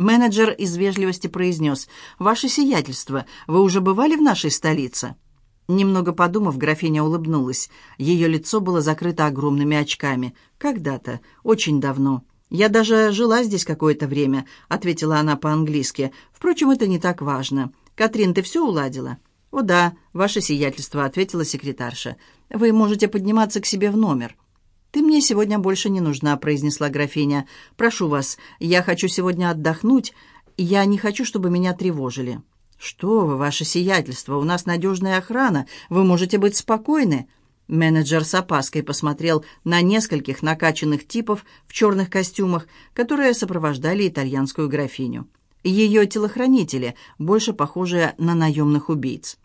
Менеджер из вежливости произнес, «Ваше сиятельство, вы уже бывали в нашей столице?» Немного подумав, графиня улыбнулась. Ее лицо было закрыто огромными очками. «Когда-то, очень давно. Я даже жила здесь какое-то время», — ответила она по-английски. «Впрочем, это не так важно. Катрин, ты все уладила?» «О да, ваше сиятельство», — ответила секретарша. «Вы можете подниматься к себе в номер». «Ты мне сегодня больше не нужна», — произнесла графиня. «Прошу вас, я хочу сегодня отдохнуть. Я не хочу, чтобы меня тревожили». «Что вы, ваше сиятельство, у нас надежная охрана. Вы можете быть спокойны». Менеджер с опаской посмотрел на нескольких накачанных типов в черных костюмах, которые сопровождали итальянскую графиню. Ее телохранители, больше похожие на наемных убийц.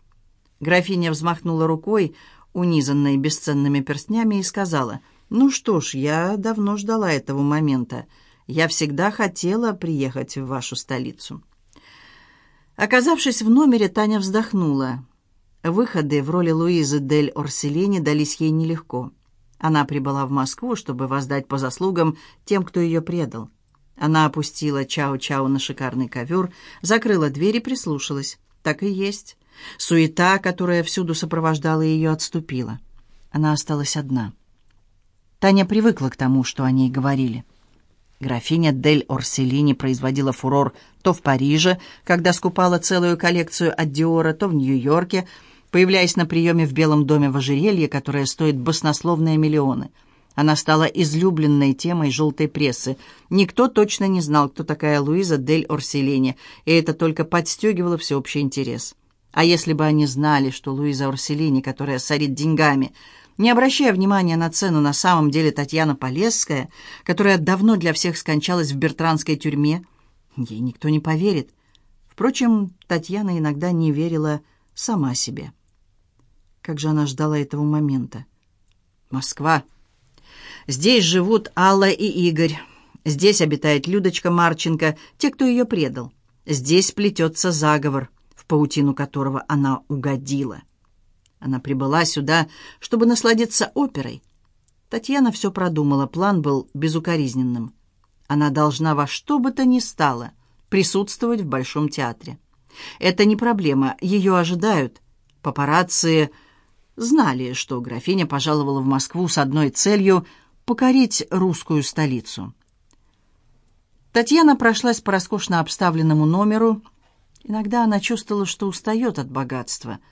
Графиня взмахнула рукой, унизанной бесценными перстнями, и сказала — «Ну что ж, я давно ждала этого момента. Я всегда хотела приехать в вашу столицу». Оказавшись в номере, Таня вздохнула. Выходы в роли Луизы Дель Орселини дались ей нелегко. Она прибыла в Москву, чтобы воздать по заслугам тем, кто ее предал. Она опустила Чао-Чао на шикарный ковер, закрыла дверь и прислушалась. Так и есть. Суета, которая всюду сопровождала ее, отступила. Она осталась одна. Таня привыкла к тому, что о ней говорили. Графиня Дель Орселини производила фурор то в Париже, когда скупала целую коллекцию от Диора, то в Нью-Йорке, появляясь на приеме в Белом доме в ожерелье, которое стоит баснословные миллионы. Она стала излюбленной темой желтой прессы. Никто точно не знал, кто такая Луиза Дель Орселини, и это только подстегивало всеобщий интерес. А если бы они знали, что Луиза Орселини, которая сорит деньгами, не обращая внимания на цену, на самом деле Татьяна Полесская, которая давно для всех скончалась в бертранской тюрьме, ей никто не поверит. Впрочем, Татьяна иногда не верила сама себе. Как же она ждала этого момента? Москва. Здесь живут Алла и Игорь. Здесь обитает Людочка Марченко, те, кто ее предал. Здесь плетется заговор, в паутину которого она угодила. Она прибыла сюда, чтобы насладиться оперой. Татьяна все продумала, план был безукоризненным. Она должна во что бы то ни стало присутствовать в Большом театре. Это не проблема, ее ожидают. Папарацци знали, что графиня пожаловала в Москву с одной целью — покорить русскую столицу. Татьяна прошлась по роскошно обставленному номеру. Иногда она чувствовала, что устает от богатства —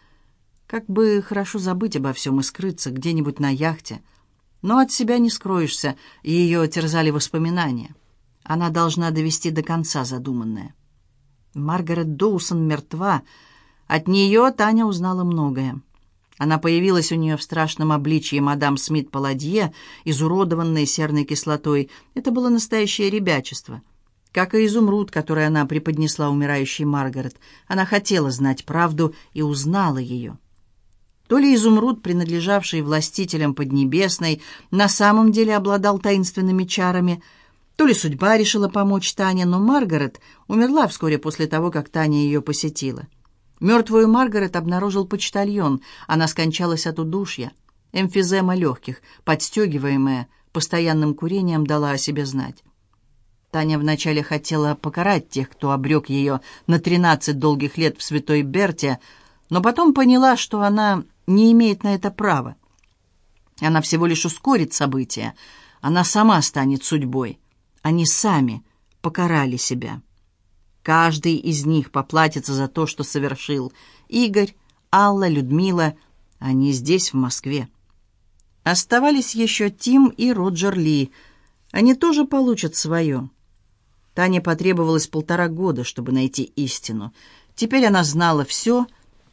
как бы хорошо забыть обо всем и скрыться где-нибудь на яхте. Но от себя не скроешься, и ее терзали воспоминания. Она должна довести до конца задуманное. Маргарет Доусон мертва. От нее Таня узнала многое. Она появилась у нее в страшном обличье мадам Смит-Паладье, изуродованной серной кислотой. Это было настоящее ребячество. Как и изумруд, который она преподнесла умирающей Маргарет. Она хотела знать правду и узнала ее. То ли изумруд, принадлежавший властителям Поднебесной, на самом деле обладал таинственными чарами, то ли судьба решила помочь Тане, но Маргарет умерла вскоре после того, как Таня ее посетила. Мертвую Маргарет обнаружил почтальон, она скончалась от удушья. Эмфизема легких, подстегиваемая постоянным курением, дала о себе знать. Таня вначале хотела покарать тех, кто обрек ее на тринадцать долгих лет в Святой Берте, но потом поняла, что она не имеет на это права. Она всего лишь ускорит события. Она сама станет судьбой. Они сами покарали себя. Каждый из них поплатится за то, что совершил. Игорь, Алла, Людмила. Они здесь, в Москве. Оставались еще Тим и Роджер Ли. Они тоже получат свое. Тане потребовалось полтора года, чтобы найти истину. Теперь она знала все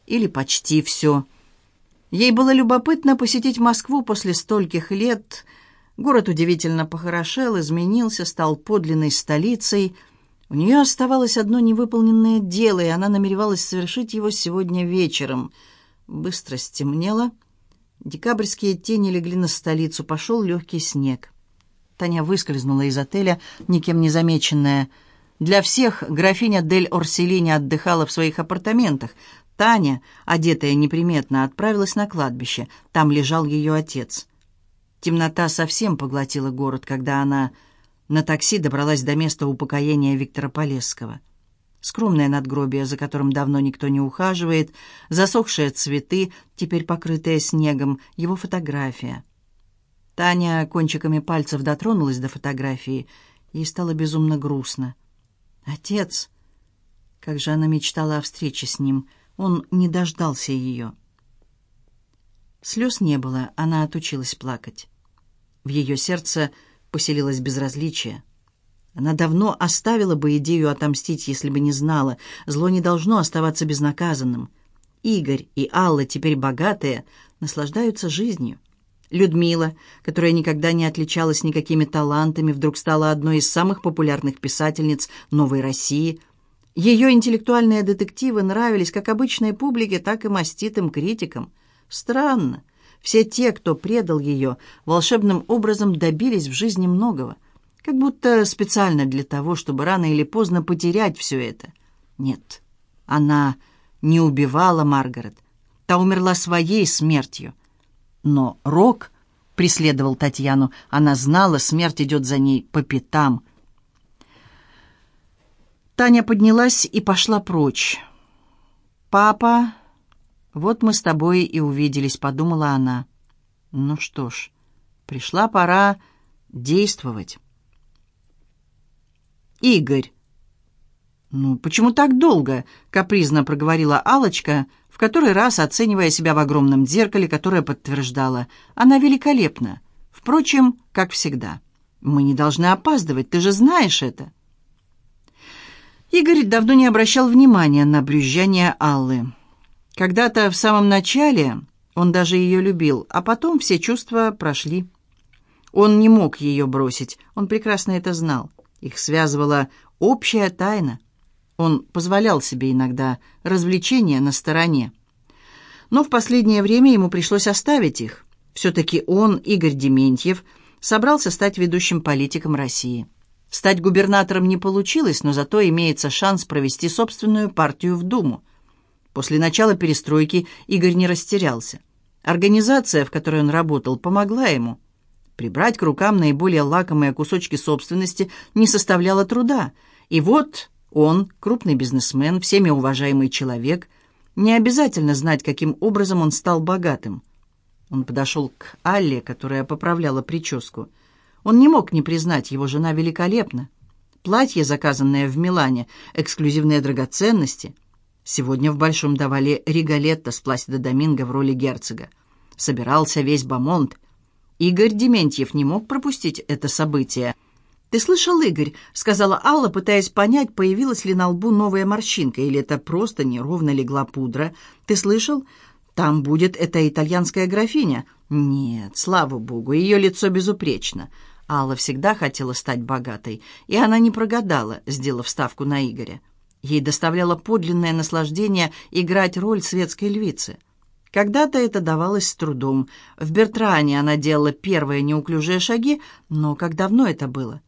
или почти все. Ей было любопытно посетить Москву после стольких лет. Город удивительно похорошел, изменился, стал подлинной столицей. У нее оставалось одно невыполненное дело, и она намеревалась совершить его сегодня вечером. Быстро стемнело. Декабрьские тени легли на столицу, пошел легкий снег. Таня выскользнула из отеля, никем не замеченная. Для всех графиня Дель Орселини отдыхала в своих апартаментах. Таня, одетая неприметно, отправилась на кладбище. Там лежал ее отец. Темнота совсем поглотила город, когда она На такси добралась до места упокоения Виктора Полесского. Скромное надгробие, за которым давно никто не ухаживает, засохшие цветы, теперь покрытые снегом, его фотография. Таня кончиками пальцев дотронулась до фотографии, и стало безумно грустно. Отец! Как же она мечтала о встрече с ним. Он не дождался ее. Слез не было, она отучилась плакать. В ее сердце поселилось безразличие. Она давно оставила бы идею отомстить, если бы не знала. Зло не должно оставаться безнаказанным. Игорь и Алла, теперь богатые, наслаждаются жизнью. Людмила, которая никогда не отличалась никакими талантами, вдруг стала одной из самых популярных писательниц «Новой России». Ее интеллектуальные детективы нравились как обычной публике, так и маститым критикам. Странно. Все те, кто предал ее, волшебным образом добились в жизни многого. Как будто специально для того, чтобы рано или поздно потерять все это. Нет, она не убивала Маргарет. Та умерла своей смертью. Но Рок преследовал Татьяну. Она знала, смерть идет за ней по пятам. Таня поднялась и пошла прочь. «Папа, вот мы с тобой и увиделись», — подумала она. «Ну что ж, пришла пора действовать». «Игорь!» «Ну, почему так долго?» — капризно проговорила алочка в который раз оценивая себя в огромном зеркале, которое подтверждало. Она великолепна. Впрочем, как всегда. Мы не должны опаздывать, ты же знаешь это. Игорь давно не обращал внимания на брюзжание Аллы. Когда-то в самом начале он даже ее любил, а потом все чувства прошли. Он не мог ее бросить, он прекрасно это знал. Их связывала общая тайна — он позволял себе иногда развлечения на стороне. Но в последнее время ему пришлось оставить их. Все-таки он, Игорь Дементьев, собрался стать ведущим политиком России. Стать губернатором не получилось, но зато имеется шанс провести собственную партию в Думу. После начала перестройки Игорь не растерялся. Организация, в которой он работал, помогла ему. Прибрать к рукам наиболее лакомые кусочки собственности не составляло труда. И вот он, крупный бизнесмен, всеми уважаемый человек, не обязательно знать, каким образом он стал богатым. Он подошел к Алле, которая поправляла прическу. Он не мог не признать, его жена великолепна. Платье, заказанное в Милане, эксклюзивные драгоценности. Сегодня в Большом давали Ригалетто с Пласида Доминго в роли герцога. Собирался весь Бамонт. Игорь Дементьев не мог пропустить это событие – «Ты слышал, Игорь?» — сказала Алла, пытаясь понять, появилась ли на лбу новая морщинка, или это просто неровно легла пудра. «Ты слышал? Там будет эта итальянская графиня». «Нет, слава богу, ее лицо безупречно». Алла всегда хотела стать богатой, и она не прогадала, сделав ставку на Игоря. Ей доставляло подлинное наслаждение играть роль светской львицы. Когда-то это давалось с трудом. В Бертране она делала первые неуклюжие шаги, но как давно это было?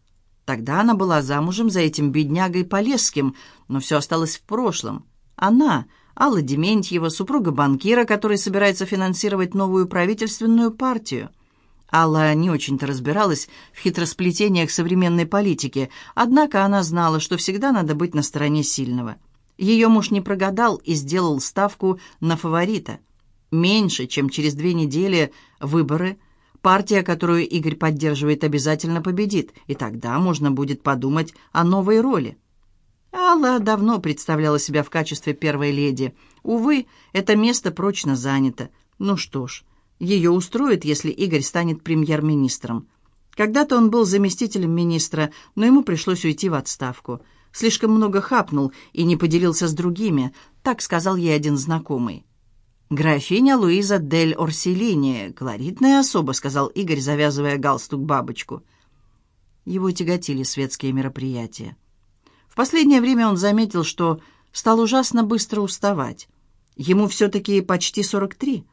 Тогда она была замужем за этим беднягой Полесским, но все осталось в прошлом. Она, Алла Дементьева, супруга банкира, который собирается финансировать новую правительственную партию. Алла не очень-то разбиралась в хитросплетениях современной политики, однако она знала, что всегда надо быть на стороне сильного. Ее муж не прогадал и сделал ставку на фаворита. Меньше, чем через две недели выборы – Партия, которую Игорь поддерживает, обязательно победит, и тогда можно будет подумать о новой роли. Алла давно представляла себя в качестве первой леди. Увы, это место прочно занято. Ну что ж, ее устроит, если Игорь станет премьер-министром. Когда-то он был заместителем министра, но ему пришлось уйти в отставку. Слишком много хапнул и не поделился с другими, так сказал ей один знакомый. «Графиня Луиза дель Орселини, колоритная особа», — сказал Игорь, завязывая галстук-бабочку. Его тяготили светские мероприятия. В последнее время он заметил, что стал ужасно быстро уставать. Ему все-таки почти 43.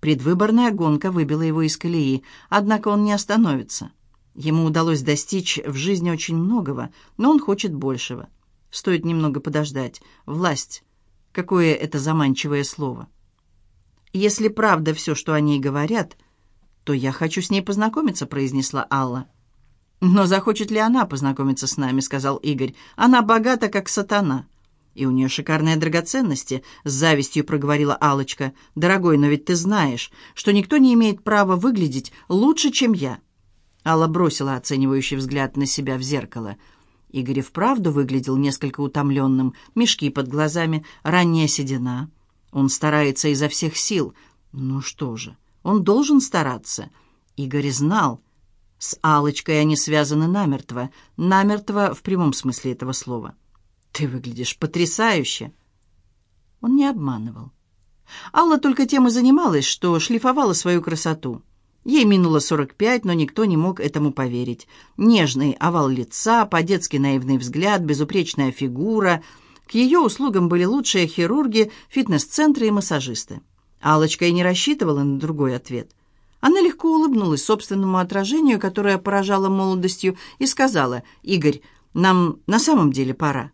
Предвыборная гонка выбила его из колеи, однако он не остановится. Ему удалось достичь в жизни очень многого, но он хочет большего. Стоит немного подождать. Власть. Какое это заманчивое слово. «Если правда все, что о ней говорят, то я хочу с ней познакомиться», — произнесла Алла. «Но захочет ли она познакомиться с нами?» — сказал Игорь. «Она богата, как сатана». «И у нее шикарные драгоценности», — с завистью проговорила алочка «Дорогой, но ведь ты знаешь, что никто не имеет права выглядеть лучше, чем я». Алла бросила оценивающий взгляд на себя в зеркало. Игорь вправду выглядел несколько утомленным, мешки под глазами, ранняя седина. Он старается изо всех сил. Ну что же, он должен стараться. Игорь знал. С алочкой они связаны намертво. Намертво в прямом смысле этого слова. «Ты выглядишь потрясающе!» Он не обманывал. Алла только тем и занималась, что шлифовала свою красоту. Ей минуло 45, но никто не мог этому поверить. Нежный овал лица, по-детски наивный взгляд, безупречная фигура. К ее услугам были лучшие хирурги, фитнес-центры и массажисты. Алочка и не рассчитывала на другой ответ. Она легко улыбнулась собственному отражению, которое поражало молодостью, и сказала, «Игорь, нам на самом деле пора».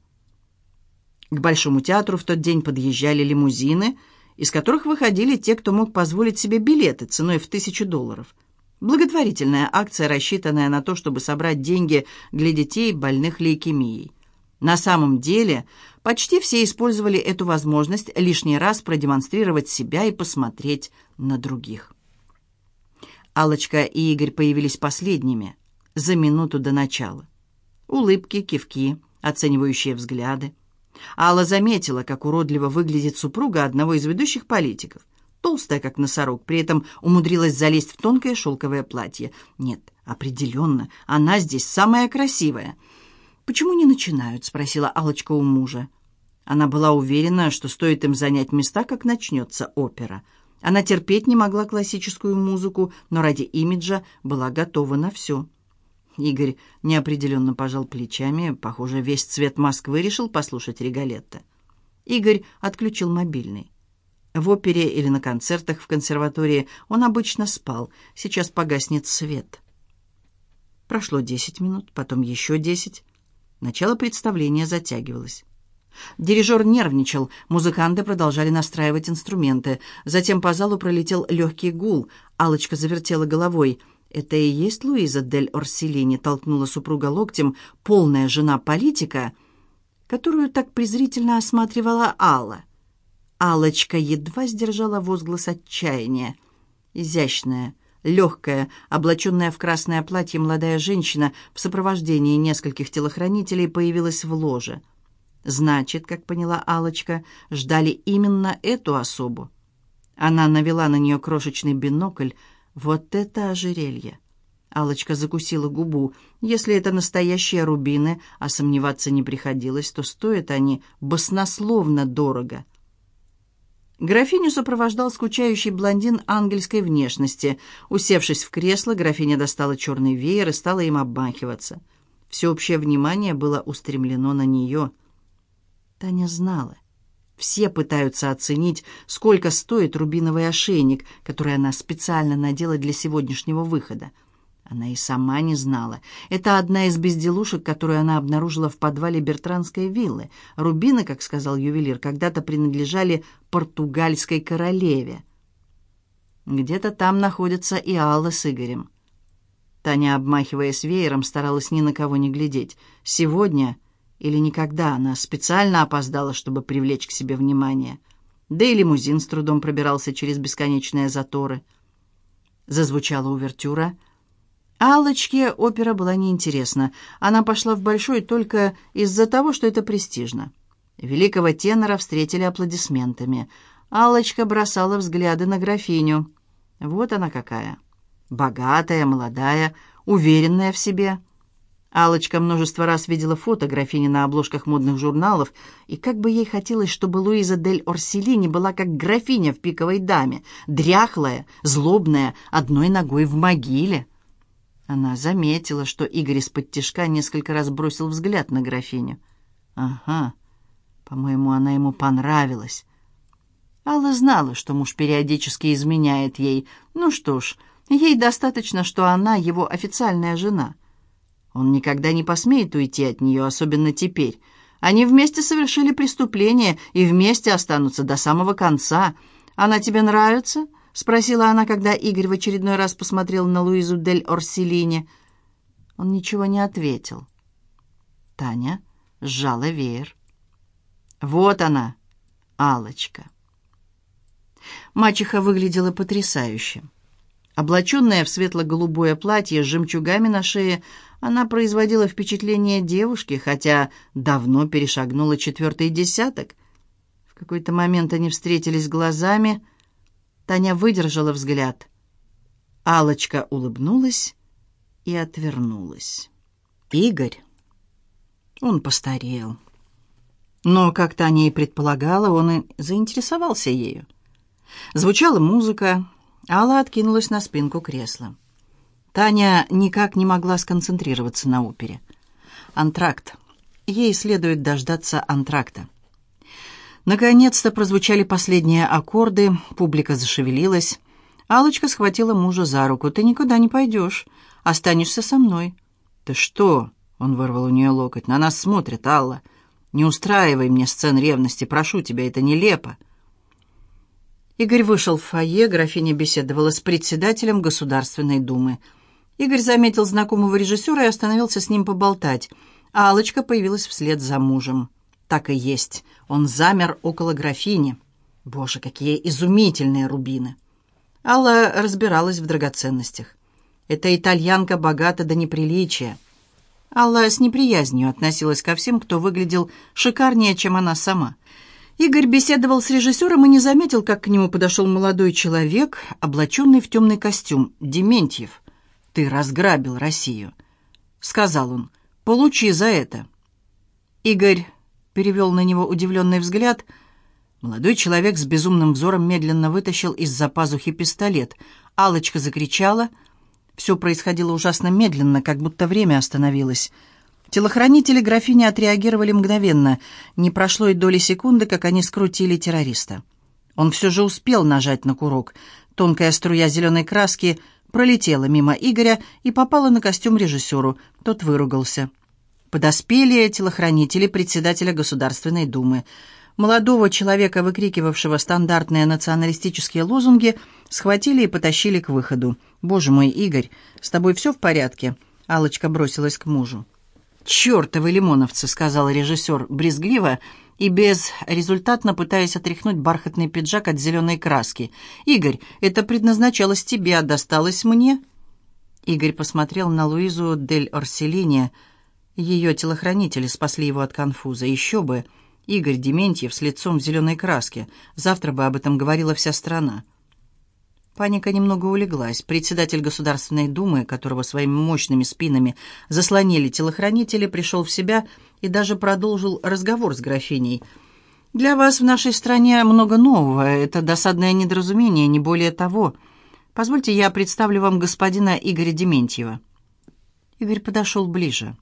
К Большому театру в тот день подъезжали лимузины, из которых выходили те, кто мог позволить себе билеты ценой в тысячу долларов. Благотворительная акция, рассчитанная на то, чтобы собрать деньги для детей, больных лейкемией. На самом деле, почти все использовали эту возможность лишний раз продемонстрировать себя и посмотреть на других. Алочка и Игорь появились последними, за минуту до начала. Улыбки, кивки, оценивающие взгляды. Алла заметила, как уродливо выглядит супруга одного из ведущих политиков. Толстая, как носорог, при этом умудрилась залезть в тонкое шелковое платье. Нет, определенно, она здесь самая красивая. «Почему не начинают?» — спросила алочка у мужа. Она была уверена, что стоит им занять места, как начнется опера. Она терпеть не могла классическую музыку, но ради имиджа была готова на все. Игорь неопределенно пожал плечами. Похоже, весь цвет Москвы решил послушать Регалетто. Игорь отключил мобильный. В опере или на концертах в консерватории он обычно спал. Сейчас погаснет свет. Прошло десять минут, потом еще десять. Начало представления затягивалось. Дирижер нервничал, музыканты продолжали настраивать инструменты. Затем по залу пролетел легкий гул. алочка завертела головой — «Это и есть Луиза дель Орселини», — толкнула супруга локтем, полная жена политика, которую так презрительно осматривала Алла. Алочка едва сдержала возглас отчаяния. Изящная, легкая, облаченная в красное платье молодая женщина в сопровождении нескольких телохранителей появилась в ложе. Значит, как поняла алочка ждали именно эту особу. Она навела на нее крошечный бинокль, вот это ожерелье! алочка закусила губу. Если это настоящие рубины, а сомневаться не приходилось, то стоят они баснословно дорого. Графиню сопровождал скучающий блондин ангельской внешности. Усевшись в кресло, графиня достала черный веер и стала им обмахиваться. Всеобщее внимание было устремлено на нее. Таня знала. Все пытаются оценить, сколько стоит рубиновый ошейник, который она специально надела для сегодняшнего выхода. Она и сама не знала. Это одна из безделушек, которую она обнаружила в подвале Бертранской виллы. Рубины, как сказал ювелир, когда-то принадлежали португальской королеве. Где-то там находится и Алла с Игорем. Таня, обмахиваясь веером, старалась ни на кого не глядеть. Сегодня или никогда она специально опоздала, чтобы привлечь к себе внимание. Да и лимузин с трудом пробирался через бесконечные заторы. Зазвучала увертюра. Аллочке опера была неинтересна. Она пошла в Большой только из-за того, что это престижно. Великого тенора встретили аплодисментами. Аллочка бросала взгляды на графиню. Вот она какая. Богатая, молодая, уверенная в себе — алочка множество раз видела фото графини на обложках модных журналов, и как бы ей хотелось, чтобы Луиза дель Орселини была как графиня в пиковой даме, дряхлая, злобная, одной ногой в могиле. Она заметила, что Игорь из-под тишка несколько раз бросил взгляд на графиню. «Ага, по-моему, она ему понравилась». Алла знала, что муж периодически изменяет ей. Ну что ж, ей достаточно, что она его официальная жена — он никогда не посмеет уйти от нее, особенно теперь. Они вместе совершили преступление и вместе останутся до самого конца. Она тебе нравится?» — спросила она, когда Игорь в очередной раз посмотрел на Луизу дель Орселине. Он ничего не ответил. Таня сжала веер. «Вот она, алочка Мачеха выглядела потрясающе. Облаченная в светло-голубое платье с жемчугами на шее, она производила впечатление девушки, хотя давно перешагнула четвертый десяток. В какой-то момент они встретились глазами. Таня выдержала взгляд. алочка улыбнулась и отвернулась. Игорь. Он постарел. Но, как Таня и предполагала, он и заинтересовался ею. Звучала музыка, Алла откинулась на спинку кресла. Таня никак не могла сконцентрироваться на опере. Антракт. Ей следует дождаться антракта. Наконец-то прозвучали последние аккорды, публика зашевелилась. Алочка схватила мужа за руку. «Ты никуда не пойдешь. Останешься со мной». «Ты что?» — он вырвал у нее локоть. «На нас смотрят, Алла. Не устраивай мне сцен ревности. Прошу тебя, это нелепо». Игорь вышел в фойе, графиня беседовала с председателем Государственной Думы. Игорь заметил знакомого режиссера и остановился с ним поболтать, а Аллочка появилась вслед за мужем. Так и есть, он замер около графини. Боже, какие изумительные рубины! Алла разбиралась в драгоценностях. Эта итальянка богата до неприличия. Алла с неприязнью относилась ко всем, кто выглядел шикарнее, чем она сама — Игорь беседовал с режиссером и не заметил, как к нему подошел молодой человек, облаченный в темный костюм. «Дементьев, ты разграбил Россию», — сказал он. «Получи за это». Игорь перевел на него удивленный взгляд. Молодой человек с безумным взором медленно вытащил из-за пазухи пистолет. алочка закричала. Все происходило ужасно медленно, как будто время остановилось. Телохранители графини отреагировали мгновенно. Не прошло и доли секунды, как они скрутили террориста. Он все же успел нажать на курок. Тонкая струя зеленой краски пролетела мимо Игоря и попала на костюм режиссеру. Тот выругался. Подоспели телохранители председателя Государственной Думы. Молодого человека, выкрикивавшего стандартные националистические лозунги, схватили и потащили к выходу. «Боже мой, Игорь, с тобой все в порядке?» алочка бросилась к мужу. «Чертовы лимоновцы», — сказал режиссер брезгливо и безрезультатно пытаясь отряхнуть бархатный пиджак от зеленой краски. «Игорь, это предназначалось тебе, а досталось мне?» Игорь посмотрел на Луизу дель Орселини. Ее телохранители спасли его от конфуза. Еще бы! Игорь Дементьев с лицом в зеленой краске. Завтра бы об этом говорила вся страна. Паника немного улеглась. Председатель Государственной Думы, которого своими мощными спинами заслонили телохранители, пришел в себя даже продолжил разговор с графиней. «Для вас в нашей стране много нового. Это досадное недоразумение, не более того. Позвольте, я представлю вам господина Игоря Дементьева». Игорь подошел ближе.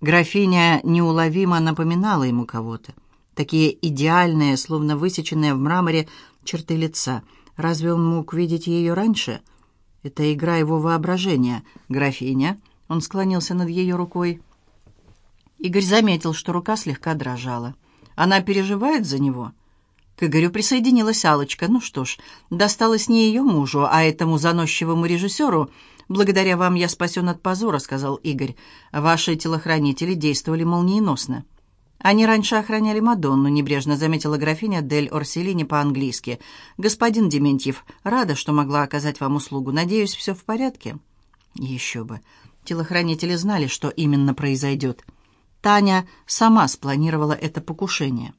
Графиня неуловимо напоминала ему кого-то. Такие идеальные, словно высеченные в мраморе, черты лица — Разве он мог видеть ее раньше? Это игра его воображения. Графиня. Он склонился над ее рукой. Игорь заметил, что рука слегка дрожала. Она переживает за него. К Игорю присоединилась алочка Ну что ж, досталось не ее мужу, а этому заносчивому режиссеру. «Благодаря вам я спасен от позора», — сказал Игорь. «Ваши телохранители действовали молниеносно». «Они раньше охраняли Мадонну», — небрежно заметила графиня Дель Орселини по-английски. «Господин Дементьев, рада, что могла оказать вам услугу. Надеюсь, все в порядке?» «Еще бы. Телохранители знали, что именно произойдет. Таня сама спланировала это покушение».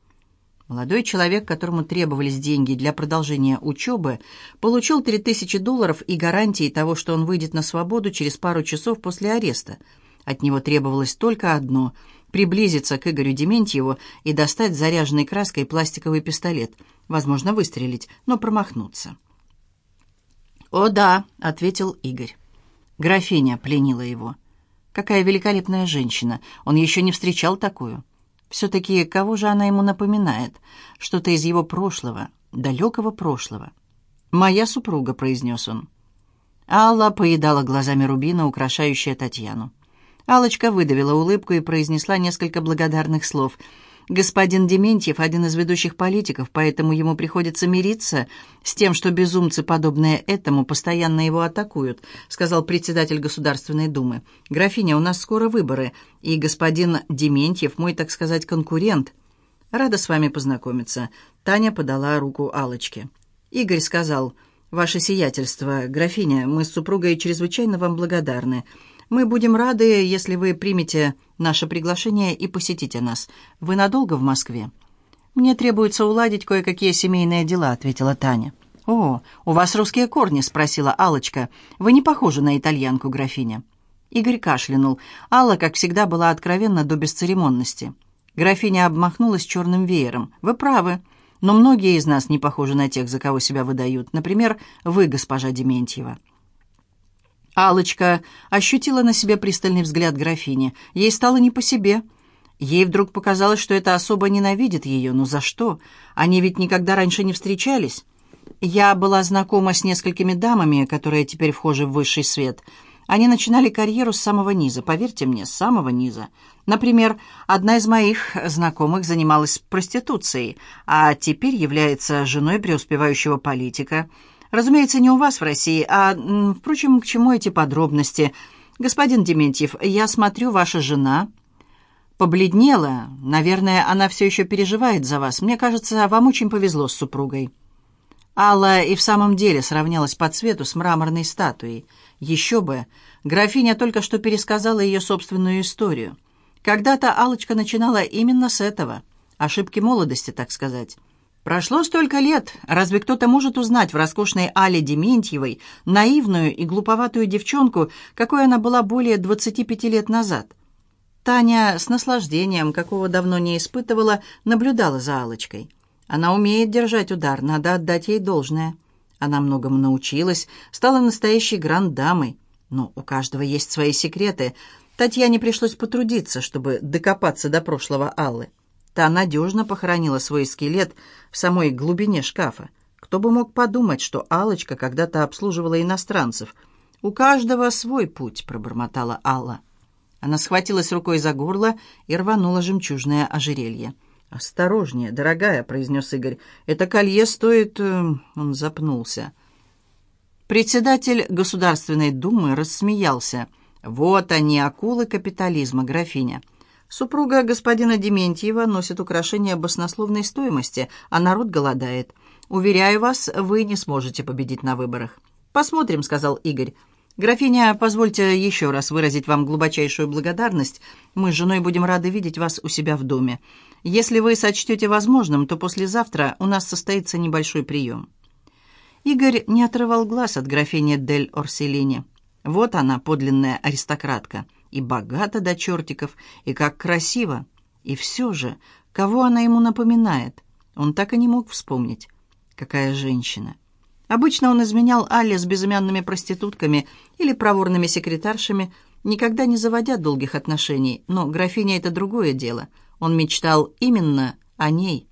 Молодой человек, которому требовались деньги для продолжения учебы, получил 3000 долларов и гарантии того, что он выйдет на свободу через пару часов после ареста. От него требовалось только одно — приблизиться к Игорю Дементьеву и достать заряженной краской пластиковый пистолет, возможно, выстрелить, но промахнуться. «О да», — ответил Игорь. Графиня пленила его. Какая великолепная женщина. Он еще не встречал такую. Все-таки кого же она ему напоминает? Что-то из его прошлого, далекого прошлого. «Моя супруга», — произнес он. Алла поедала глазами рубина, украшающая Татьяну алочка выдавила улыбку и произнесла несколько благодарных слов. Господин Дементьев – один из ведущих политиков, поэтому ему приходится мириться с тем, что безумцы, подобные этому, постоянно его атакуют», – сказал председатель Государственной Думы. «Графиня, у нас скоро выборы, и господин Дементьев – мой, так сказать, конкурент. Рада с вами познакомиться». Таня подала руку Алочке. Игорь сказал, «Ваше сиятельство, графиня, мы с супругой чрезвычайно вам благодарны». Мы будем рады, если вы примете наше приглашение и посетите нас. Вы надолго в Москве?» «Мне требуется уладить кое-какие семейные дела», — ответила Таня. «О, у вас русские корни?» — спросила Алочка. «Вы не похожи на итальянку, графиня». Игорь кашлянул. Алла, как всегда, была откровенна до бесцеремонности. Графиня обмахнулась черным веером. «Вы правы, но многие из нас не похожи на тех, за кого себя выдают. Например, вы, госпожа Дементьева». Алочка ощутила на себе пристальный взгляд графини. Ей стало не по себе. Ей вдруг показалось, что эта особа ненавидит ее. Но за что? Они ведь никогда раньше не встречались. Я была знакома с несколькими дамами, которые теперь вхожи в высший свет. Они начинали карьеру с самого низа, поверьте мне, с самого низа. Например, одна из моих знакомых занималась проституцией, а теперь является женой преуспевающего политика – Разумеется, не у вас в России, а, впрочем, к чему эти подробности? Господин Дементьев, я смотрю, ваша жена побледнела. Наверное, она все еще переживает за вас. Мне кажется, вам очень повезло с супругой». Алла и в самом деле сравнялась по цвету с мраморной статуей. Еще бы, графиня только что пересказала ее собственную историю. Когда-то Алочка начинала именно с этого. Ошибки молодости, так сказать. Прошло столько лет, разве кто-то может узнать в роскошной Але Дементьевой наивную и глуповатую девчонку, какой она была более 25 лет назад? Таня с наслаждением, какого давно не испытывала, наблюдала за Алочкой. Она умеет держать удар, надо отдать ей должное. Она многому научилась, стала настоящей гранд-дамой. Но у каждого есть свои секреты. Татьяне пришлось потрудиться, чтобы докопаться до прошлого Аллы. Та надежно похоронила свой скелет в самой глубине шкафа. Кто бы мог подумать, что алочка когда-то обслуживала иностранцев. «У каждого свой путь», — пробормотала Алла. Она схватилась рукой за горло и рванула жемчужное ожерелье. «Осторожнее, дорогая», — произнес Игорь. «Это колье стоит...» э, Он запнулся. Председатель Государственной Думы рассмеялся. «Вот они, акулы капитализма, графиня. Супруга господина Дементьева носит украшения баснословной стоимости, а народ голодает. Уверяю вас, вы не сможете победить на выборах. Посмотрим, сказал Игорь. Графиня, позвольте еще раз выразить вам глубочайшую благодарность. Мы с женой будем рады видеть вас у себя в доме. Если вы сочтете возможным, то послезавтра у нас состоится небольшой прием». Игорь не отрывал глаз от графини Дель Орселини. Вот она, подлинная аристократка и богата до чертиков, и как красиво. И все же, кого она ему напоминает? Он так и не мог вспомнить. Какая женщина. Обычно он изменял Алле с безымянными проститутками или проворными секретаршами, никогда не заводя долгих отношений, но графиня — это другое дело. Он мечтал именно о ней —